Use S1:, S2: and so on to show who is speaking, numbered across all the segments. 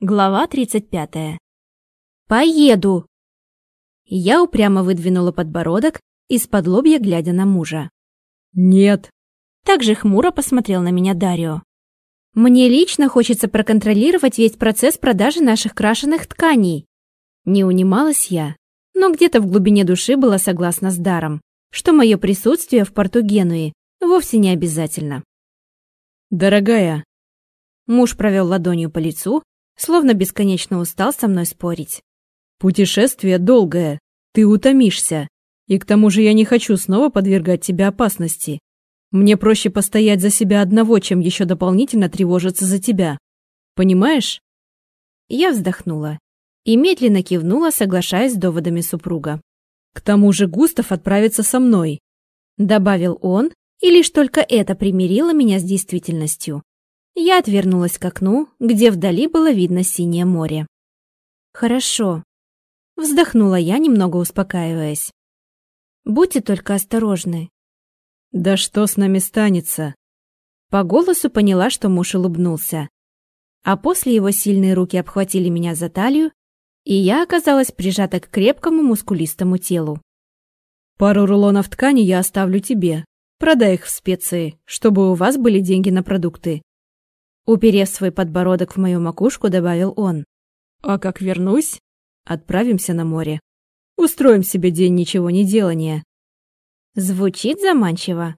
S1: Глава 35. «Поеду!» Я упрямо выдвинула подбородок, из-под лобья глядя на мужа.
S2: «Нет!»
S1: Также хмуро посмотрел на меня Дарио. «Мне лично хочется проконтролировать весь процесс продажи наших крашеных тканей». Не унималась я, но где-то в глубине души была согласна с Даром, что мое присутствие в порту Генуи вовсе не обязательно.
S2: «Дорогая!»
S1: Муж провел ладонью по лицу, словно бесконечно устал со мной спорить.
S2: «Путешествие долгое, ты утомишься, и к тому же я не хочу снова подвергать тебя опасности. Мне проще постоять за себя одного, чем еще дополнительно тревожиться за тебя. Понимаешь?»
S1: Я вздохнула и медленно кивнула, соглашаясь с доводами супруга.
S2: «К тому же Густав отправится со мной», —
S1: добавил он, и лишь только это примирило меня с действительностью. Я отвернулась к окну, где вдали было видно синее море. «Хорошо», — вздохнула я, немного успокаиваясь. «Будьте только осторожны».
S2: «Да что с нами станется?»
S1: По голосу поняла, что муж улыбнулся. А после его сильные руки обхватили меня за талию, и я оказалась прижата к крепкому мускулистому телу.
S2: «Пару рулонов ткани я оставлю тебе. Продай их в специи, чтобы у вас были деньги на продукты.
S1: Уперев свой подбородок в мою макушку, добавил он.
S2: «А как вернусь, отправимся на море. Устроим себе день ничего не делания».
S1: Звучит заманчиво.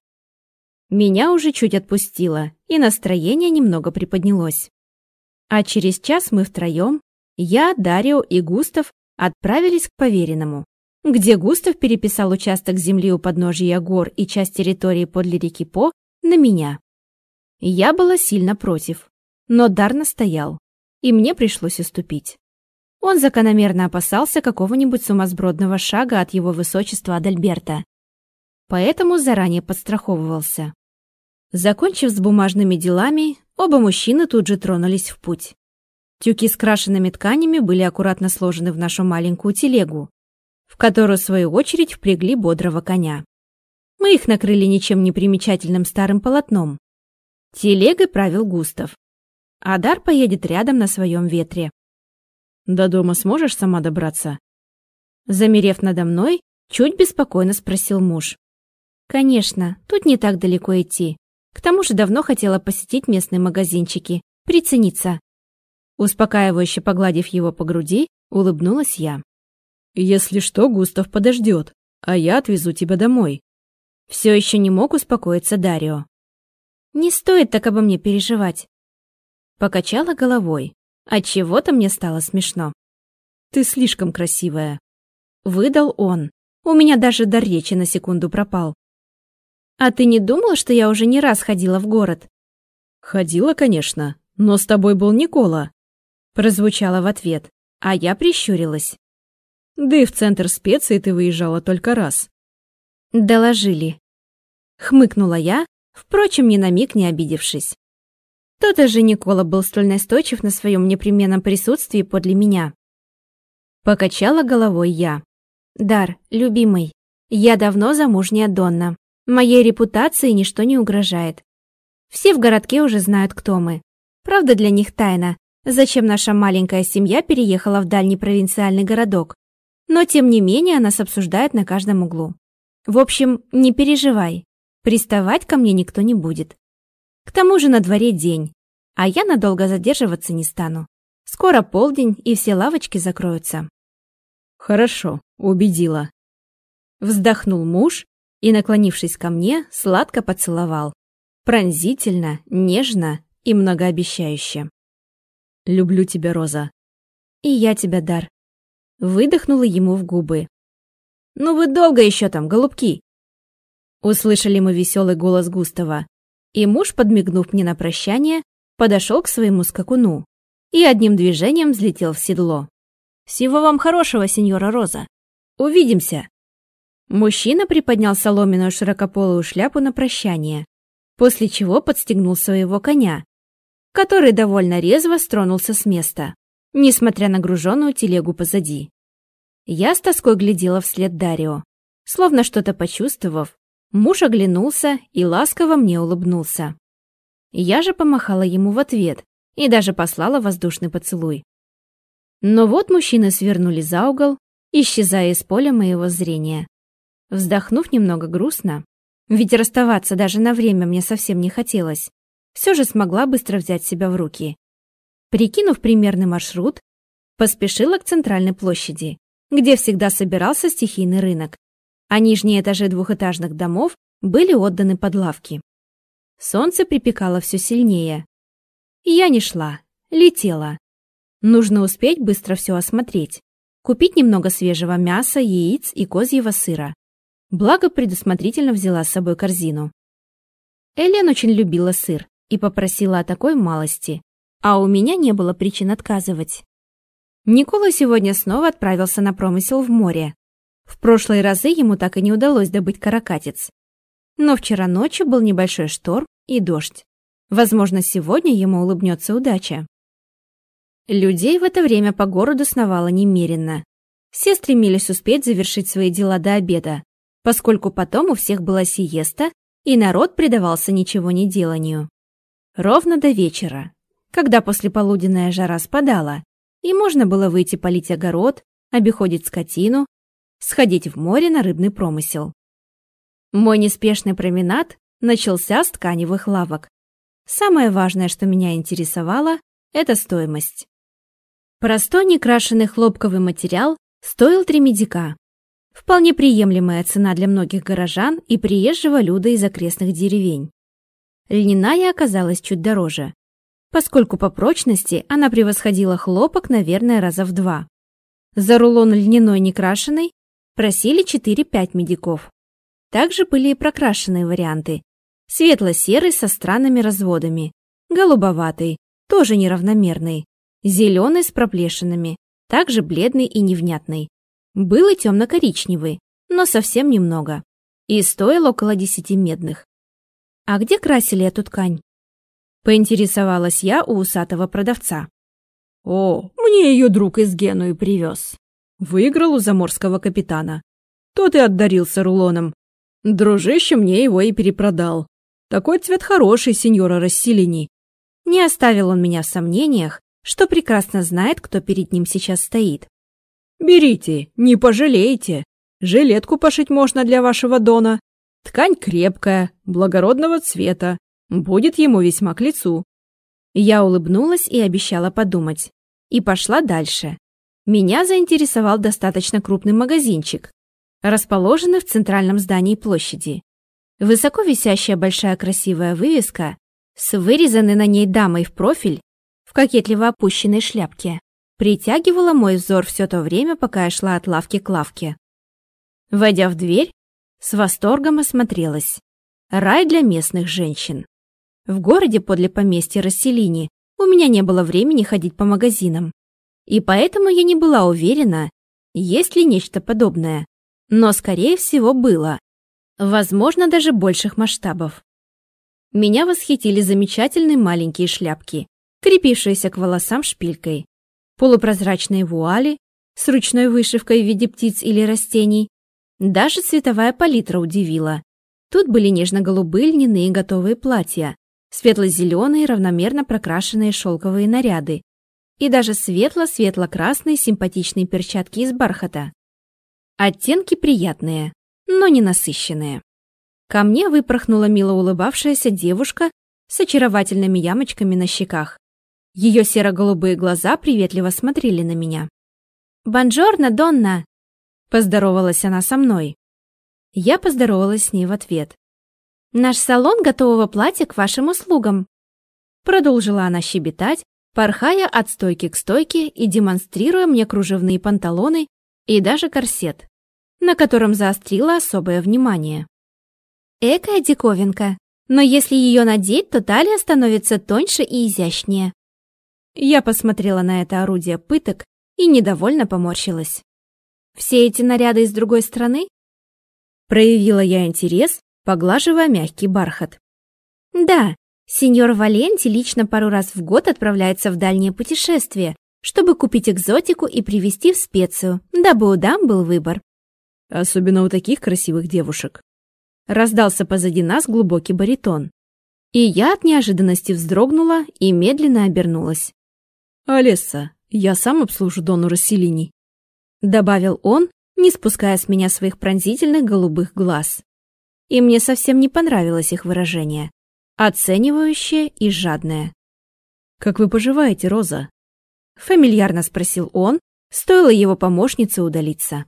S1: Меня уже чуть отпустило, и настроение немного приподнялось. А через час мы втроем, я, Дарио и Густав, отправились к поверенному, где Густав переписал участок земли у подножия гор и часть территории подле реки По на меня. Я была сильно против, но Дар настоял, и мне пришлось уступить. Он закономерно опасался какого-нибудь сумасбродного шага от его высочества Адальберта, поэтому заранее подстраховывался. Закончив с бумажными делами, оба мужчины тут же тронулись в путь. Тюки с крашенными тканями были аккуратно сложены в нашу маленькую телегу, в которую, в свою очередь, впрягли бодрого коня. Мы их накрыли ничем не примечательным старым полотном, Телегой правил Густав. Адар поедет рядом на своем ветре.
S2: «До дома сможешь сама добраться?»
S1: Замерев надо мной, чуть беспокойно спросил муж. «Конечно, тут не так далеко идти. К тому же давно хотела посетить местные магазинчики, прицениться». Успокаивающе погладив его по груди, улыбнулась я.
S2: «Если что, Густав подождет, а я отвезу тебя домой».
S1: Все еще не мог успокоиться Дарио. Не стоит так обо мне переживать. Покачала головой. От чего-то мне стало смешно.
S2: Ты слишком красивая.
S1: Выдал он. У меня даже дар речи на секунду пропал. А ты не думала, что я уже не раз ходила в город?
S2: Ходила, конечно, но с тобой был Никола.
S1: Прозвучало в ответ, а я прищурилась.
S2: Да и в центр специй ты выезжала только раз.
S1: Доложили. Хмыкнула я, впрочем, ни на миг не обидевшись. То-то же Никола был столь настойчив на своем непременном присутствии подле меня. Покачала головой я. «Дар, любимый, я давно замужняя Донна. Моей репутации ничто не угрожает. Все в городке уже знают, кто мы. Правда, для них тайна, зачем наша маленькая семья переехала в дальний провинциальный городок. Но, тем не менее, нас обсуждают на каждом углу. В общем, не переживай. Приставать ко мне никто не будет. К тому же на дворе день, а я надолго задерживаться не стану. Скоро полдень, и все лавочки закроются.
S2: Хорошо, убедила.
S1: Вздохнул муж и, наклонившись ко мне, сладко поцеловал. Пронзительно, нежно и многообещающе.
S2: Люблю тебя, Роза.
S1: И я тебя, Дар. Выдохнула ему в губы. Ну вы долго еще там, голубки? Услышали мы веселый голос Густава, и муж, подмигнув мне на прощание, подошел к своему скакуну и одним движением взлетел в седло. «Всего вам хорошего, сеньора Роза! Увидимся!» Мужчина приподнял соломенную широкополую шляпу на прощание, после чего подстегнул своего коня, который довольно резво стронулся с места, несмотря на груженную телегу позади. Я с тоской глядела вслед Дарио, словно что-то почувствовав, Муж оглянулся и ласково мне улыбнулся. Я же помахала ему в ответ и даже послала воздушный поцелуй. Но вот мужчины свернули за угол, исчезая из поля моего зрения. Вздохнув немного грустно, ведь расставаться даже на время мне совсем не хотелось, все же смогла быстро взять себя в руки. Прикинув примерный маршрут, поспешила к центральной площади, где всегда собирался стихийный рынок, а нижние этажи двухэтажных домов были отданы под лавки. Солнце припекало все сильнее. Я не шла, летела. Нужно успеть быстро все осмотреть. Купить немного свежего мяса, яиц и козьего сыра. Благо предусмотрительно взяла с собой корзину. Элен очень любила сыр и попросила о такой малости, а у меня не было причин отказывать. Никола сегодня снова отправился на промысел в море. В прошлые разы ему так и не удалось добыть каракатиц. Но вчера ночью был небольшой шторм и дождь. Возможно, сегодня ему улыбнется удача. Людей в это время по городу сновало немерено. Все стремились успеть завершить свои дела до обеда, поскольку потом у всех была сиеста, и народ предавался ничего не деланию. Ровно до вечера, когда послеполуденная жара спадала, и можно было выйти полить огород, обиходить скотину, сходить в море на рыбный промысел. Мой неспешный променад начался с тканевых лавок. Самое важное, что меня интересовало, это стоимость. Простой некрашенный хлопковый материал стоил три медика. Вполне приемлемая цена для многих горожан и приезжего люда из окрестных деревень. Льняная оказалась чуть дороже, поскольку по прочности она превосходила хлопок, наверное, раза в два. За рулон льняной некрашенный просили 4-5 медиков. Также были и прокрашенные варианты. Светло-серый со странными разводами, голубоватый, тоже неравномерный, зеленый с проплешинами, также бледный и невнятный. Был и темно-коричневый, но совсем немного. И стоил около десяти медных. «А где красили эту ткань?» Поинтересовалась я у усатого продавца.
S2: «О, мне ее друг из Генуи привез. Выиграл у заморского капитана. Тот и отдарился рулоном, Дружище мне его и перепродал. Такой цвет хороший, сеньора Расселини.
S1: Не оставил он меня в сомнениях, что прекрасно знает, кто перед ним сейчас стоит.
S2: Берите, не пожалеете. Жилетку пошить можно для вашего дона. Ткань крепкая, благородного цвета. Будет ему весьма к лицу.
S1: Я улыбнулась и обещала подумать. И пошла дальше. Меня заинтересовал достаточно крупный магазинчик, расположены в центральном здании площади. Высоко висящая большая красивая вывеска с вырезанной на ней дамой в профиль в кокетливо опущенной шляпке притягивала мой взор все то время, пока я шла от лавки к лавке. Войдя в дверь, с восторгом осмотрелась. Рай для местных женщин. В городе подле поместья Расселини у меня не было времени ходить по магазинам. И поэтому я не была уверена, есть ли нечто подобное но, скорее всего, было. Возможно, даже больших масштабов. Меня восхитили замечательные маленькие шляпки, крепившиеся к волосам шпилькой, полупрозрачные вуали с ручной вышивкой в виде птиц или растений. Даже цветовая палитра удивила. Тут были нежно-голубые льняные готовые платья, светло-зеленые равномерно прокрашенные шелковые наряды и даже светло-светло-красные симпатичные перчатки из бархата. Оттенки приятные, но не насыщенные. Ко мне выпорхнула мило улыбавшаяся девушка с очаровательными ямочками на щеках. Ее серо-голубые глаза приветливо смотрели на меня. «Бонжорно, Донна!» – поздоровалась она со мной. Я поздоровалась с ней в ответ. «Наш салон готового платья к вашим услугам!» Продолжила она щебетать, порхая от стойки к стойке и демонстрируя мне кружевные панталоны и даже корсет, на котором заострила особое внимание. Экая диковинка, но если ее надеть, то талия становится тоньше и изящнее. Я посмотрела на это орудие пыток и недовольно поморщилась. Все эти наряды из другой страны? Проявила я интерес, поглаживая мягкий бархат. Да, сеньор Валенти лично пару раз в год отправляется в дальнее путешествие, чтобы купить экзотику и привезти в специю, дабы у дам был выбор.
S2: Особенно у таких красивых девушек. Раздался позади нас глубокий баритон. И я от неожиданности вздрогнула и медленно обернулась. «Алесса, Я сам обслужу Дону Расселини.
S1: Добавил он, не спуская с меня своих пронзительных голубых глаз. И мне совсем не понравилось их выражение. Оценивающее и жадное.
S2: «Как вы поживаете, Роза?»
S1: Фамильярно спросил он, стоило его помощнице удалиться.